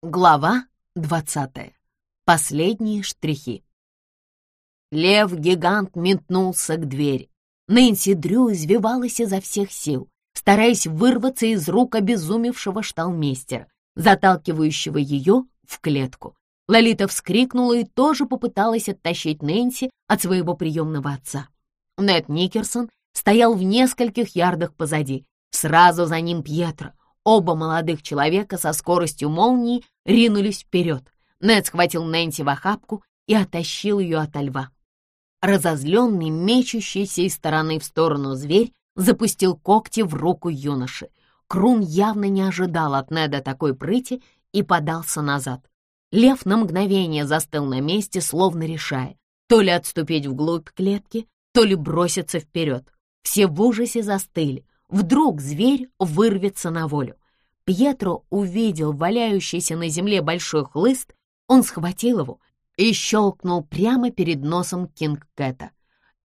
Глава двадцатая. Последние штрихи. Лев-гигант метнулся к двери. Нэнси Дрю извивалась изо всех сил, стараясь вырваться из рук обезумевшего шталмейстера, заталкивающего ее в клетку. Лолита вскрикнула и тоже попыталась оттащить Нэнси от своего приемного отца. Нед Никерсон стоял в нескольких ярдах позади, сразу за ним Пьетро, Оба молодых человека со скоростью молнии ринулись вперед. Нед схватил Нэнси в охапку и оттащил ее от льва. Разозленный, мечущийся из стороны в сторону зверь запустил когти в руку юноши. Крун явно не ожидал от Неда такой прыти и подался назад. Лев на мгновение застыл на месте, словно решая, то ли отступить вглубь клетки, то ли броситься вперед. Все в ужасе застыли. Вдруг зверь вырвется на волю. Пьетро увидел валяющийся на земле большой хлыст, он схватил его и щелкнул прямо перед носом Кинг-Кэта.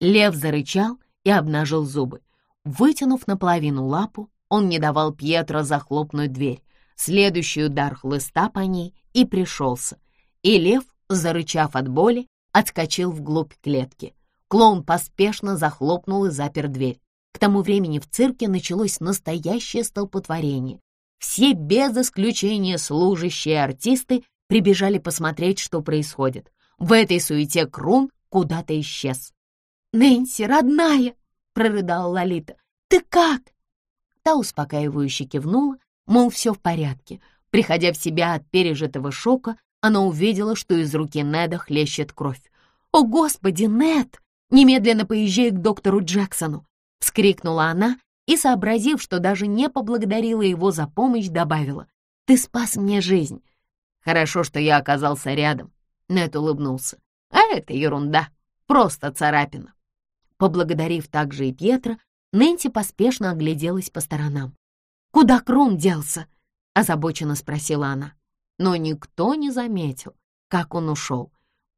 Лев зарычал и обнажил зубы. Вытянув наполовину лапу, он не давал Пьетро захлопнуть дверь. Следующий удар хлыста по ней и пришелся, и лев, зарычав от боли, отскочил вглубь клетки. Клоун поспешно захлопнул и запер дверь. К тому времени в цирке началось настоящее столпотворение. Все без исключения служащие артисты прибежали посмотреть, что происходит. В этой суете Крун куда-то исчез. «Нэнси, родная!» — прорыдала Лолита. «Ты как?» Та успокаивающе кивнула, мол, все в порядке. Приходя в себя от пережитого шока, она увидела, что из руки Неда хлещет кровь. «О, Господи, Нед! Немедленно поезжай к доктору Джексону!» — вскрикнула она и, сообразив, что даже не поблагодарила его за помощь, добавила, «Ты спас мне жизнь». «Хорошо, что я оказался рядом», — Нет улыбнулся. «А это ерунда, просто царапина». Поблагодарив также и Пьетро, Нэнси поспешно огляделась по сторонам. «Куда Крун делся?» — озабоченно спросила она. Но никто не заметил, как он ушел.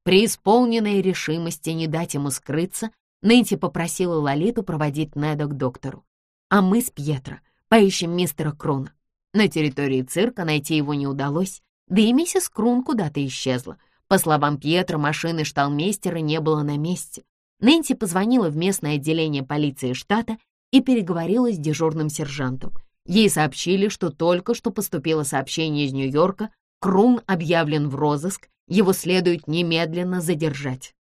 При исполненной решимости не дать ему скрыться, Нэнси попросила Лолиту проводить Неда к доктору а мы с Пьетро поищем мистера Круна. На территории цирка найти его не удалось, да и миссис Крун куда-то исчезла. По словам Пьетро, машины шталмейстера не было на месте. Нэнси позвонила в местное отделение полиции штата и переговорила с дежурным сержантом. Ей сообщили, что только что поступило сообщение из Нью-Йорка, Крун объявлен в розыск, его следует немедленно задержать.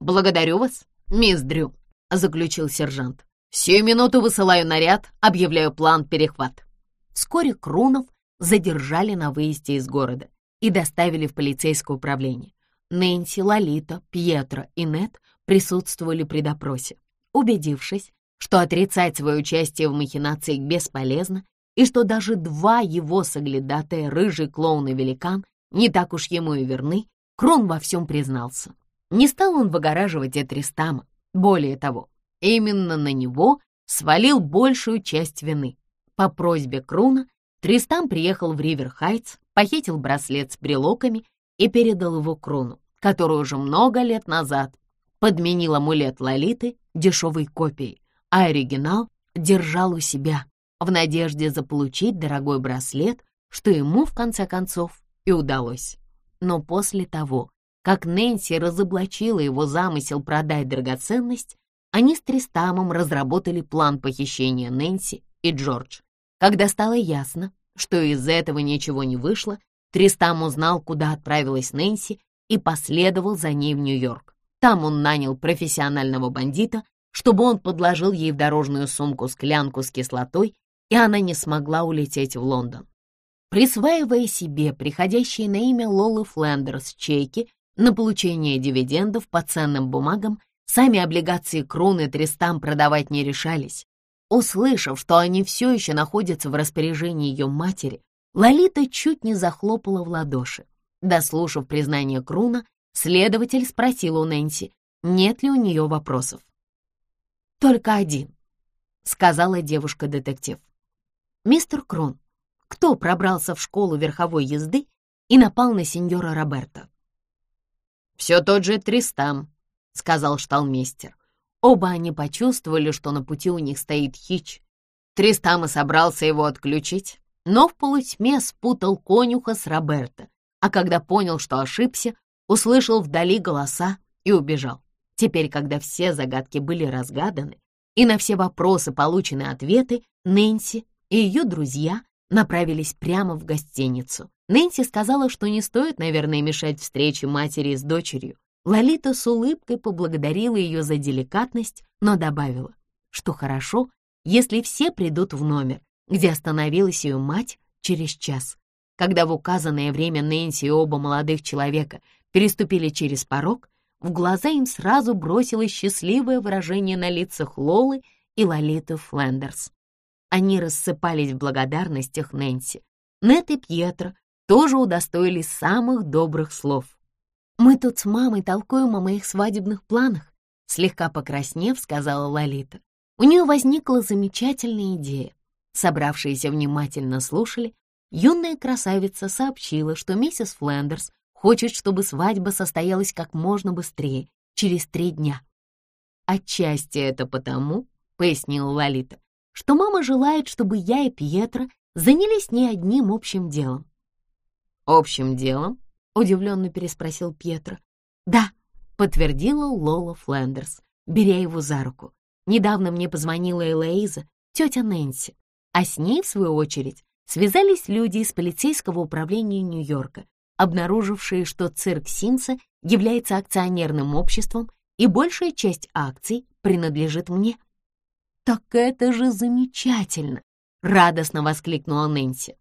«Благодарю вас, мисс Дрю», — заключил сержант. «Сию минуту высылаю наряд, объявляю план перехват». Вскоре Крунов задержали на выезде из города и доставили в полицейское управление. Нэнси, Лолита, Пьетро и Нет присутствовали при допросе. Убедившись, что отрицать свое участие в махинациях бесполезно и что даже два его соглядатая, рыжий клоун и великан, не так уж ему и верны, Крон во всем признался. Не стал он выгораживать Этристама. Более того, Именно на него свалил большую часть вины. По просьбе Круна Тристан приехал в Ривер-Хайтс, похитил браслет с брелоками и передал его Круну, который уже много лет назад подменил амулет Лолиты дешевой копией, а оригинал держал у себя в надежде заполучить дорогой браслет, что ему, в конце концов, и удалось. Но после того, как Нэнси разоблачила его замысел продать драгоценность, они с Тристамом разработали план похищения Нэнси и Джордж. Когда стало ясно, что из этого ничего не вышло, Тристам узнал, куда отправилась Нэнси и последовал за ней в Нью-Йорк. Там он нанял профессионального бандита, чтобы он подложил ей в дорожную сумку склянку с кислотой, и она не смогла улететь в Лондон. Присваивая себе приходящие на имя Лолы Флендерс чеки на получение дивидендов по ценным бумагам, Сами облигации Кроны Тристам продавать не решались. Услышав, что они все еще находятся в распоряжении ее матери, Лолита чуть не захлопала в ладоши. Дослушав признание Круна, следователь спросил у Нэнси, нет ли у нее вопросов. «Только один», — сказала девушка-детектив. «Мистер Крон, кто пробрался в школу верховой езды и напал на сеньора Роберта?» «Все тот же Тристам», — сказал шталмейстер. Оба они почувствовали, что на пути у них стоит хич. Тристама собрался его отключить, но в полутьме спутал конюха с Роберто, а когда понял, что ошибся, услышал вдали голоса и убежал. Теперь, когда все загадки были разгаданы и на все вопросы получены ответы, Нэнси и ее друзья направились прямо в гостиницу. Нэнси сказала, что не стоит, наверное, мешать встрече матери с дочерью. Лолита с улыбкой поблагодарила ее за деликатность, но добавила, что хорошо, если все придут в номер, где остановилась ее мать через час. Когда в указанное время Нэнси и оба молодых человека переступили через порог, в глаза им сразу бросилось счастливое выражение на лицах Лолы и Лолиты Флендерс. Они рассыпались в благодарностях Нэнси. Нет и Пьетро тоже удостоились самых добрых слов. «Мы тут с мамой толкуем о моих свадебных планах», слегка покраснев, сказала Лолита. У нее возникла замечательная идея. Собравшиеся внимательно слушали. Юная красавица сообщила, что миссис Флендерс хочет, чтобы свадьба состоялась как можно быстрее, через три дня. «Отчасти это потому», — пояснила Лолита, что мама желает, чтобы я и Пьетро занялись не одним общим делом. «Общим делом?» — удивленно переспросил Пьетро. «Да», — подтвердила Лола Флендерс, беря его за руку. «Недавно мне позвонила Элоиза, тетя Нэнси, а с ней, в свою очередь, связались люди из полицейского управления Нью-Йорка, обнаружившие, что цирк Симса является акционерным обществом и большая часть акций принадлежит мне. «Так это же замечательно!» — радостно воскликнула Нэнси.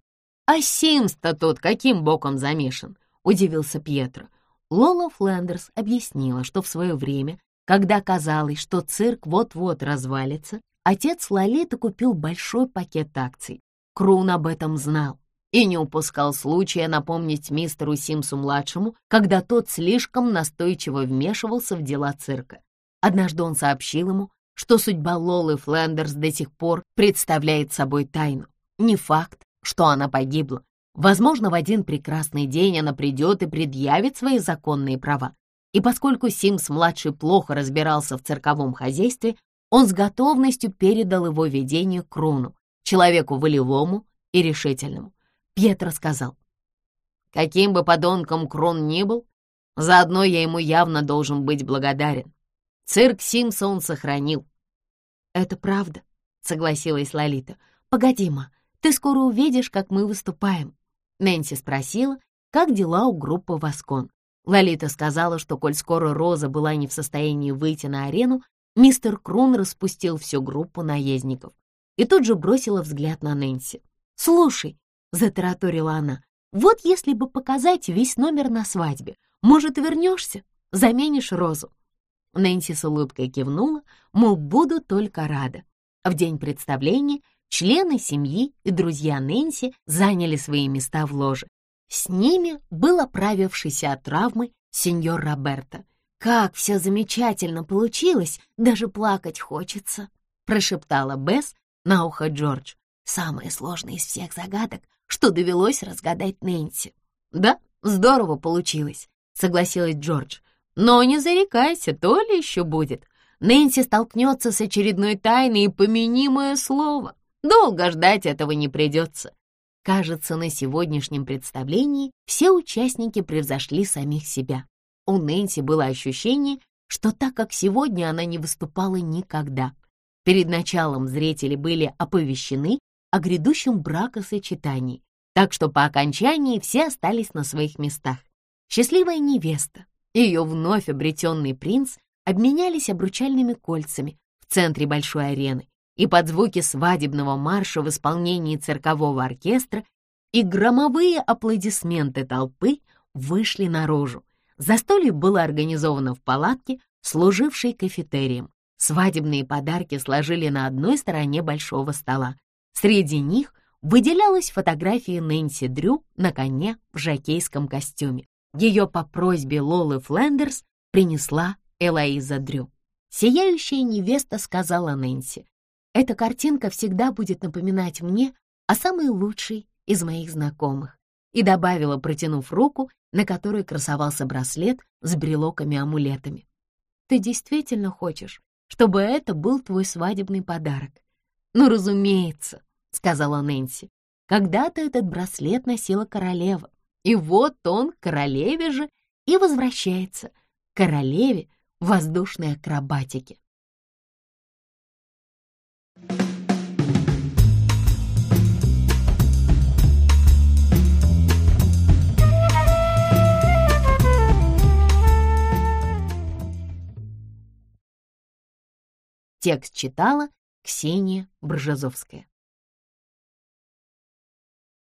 «А Симс-то тут каким боком замешан?» — удивился Пьетро. Лола Флендерс объяснила, что в свое время, когда казалось, что цирк вот-вот развалится, отец Лолиты купил большой пакет акций. Крун об этом знал и не упускал случая напомнить мистеру Симсу-младшему, когда тот слишком настойчиво вмешивался в дела цирка. Однажды он сообщил ему, что судьба Лолы Флендерс до сих пор представляет собой тайну. Не факт, что она погибла. Возможно, в один прекрасный день она придет и предъявит свои законные права. И поскольку Симс-младший плохо разбирался в цирковом хозяйстве, он с готовностью передал его ведение Крону, человеку волевому и решительному. Пьетро сказал, «Каким бы подонком Крон ни был, заодно я ему явно должен быть благодарен. Цирк Симса он сохранил, «Это правда», — согласилась Лолита. «Погоди, ма, ты скоро увидишь, как мы выступаем». Нэнси спросила, как дела у группы «Воскон». Лолита сказала, что коль скоро Роза была не в состоянии выйти на арену, мистер Крун распустил всю группу наездников и тут же бросила взгляд на Нэнси. «Слушай», — затараторила она, — «вот если бы показать весь номер на свадьбе, может, вернешься, заменишь Розу?» Нэнси с улыбкой кивнула, мол, буду только рада. В день представления члены семьи и друзья Нэнси заняли свои места в ложе. С ними был оправившийся от травмы сеньор Роберто. «Как все замечательно получилось, даже плакать хочется», прошептала Бесс на ухо Джордж. «Самое сложное из всех загадок, что довелось разгадать Нэнси». «Да, здорово получилось», — согласилась Джордж. Но не зарекайся, то ли еще будет. Нэнси столкнется с очередной тайной и помяни мое слово. Долго ждать этого не придется. Кажется, на сегодняшнем представлении все участники превзошли самих себя. У Нэнси было ощущение, что так как сегодня она не выступала никогда. Перед началом зрители были оповещены о грядущем бракосочетании, так что по окончании все остались на своих местах. Счастливая невеста, ее вновь обретенный принц обменялись обручальными кольцами в центре большой арены, и под звуки свадебного марша в исполнении циркового оркестра и громовые аплодисменты толпы вышли наружу. Застолье было организовано в палатке, служившей кафетерием. Свадебные подарки сложили на одной стороне большого стола. Среди них выделялась фотография Нэнси Дрю на коне в жакейском костюме. Ее по просьбе Лолы Флендерс принесла Элоиза Дрю. Сияющая невеста сказала Нэнси, «Эта картинка всегда будет напоминать мне о самой лучшей из моих знакомых», и добавила, протянув руку, на которой красовался браслет с брелоками-амулетами. «Ты действительно хочешь, чтобы это был твой свадебный подарок?» «Ну, разумеется», — сказала Нэнси. Когда-то этот браслет носила королева, и вот он к королеве же и возвращается, к королеве воздушной акробатики. Текст читала Ксения Бржазовская.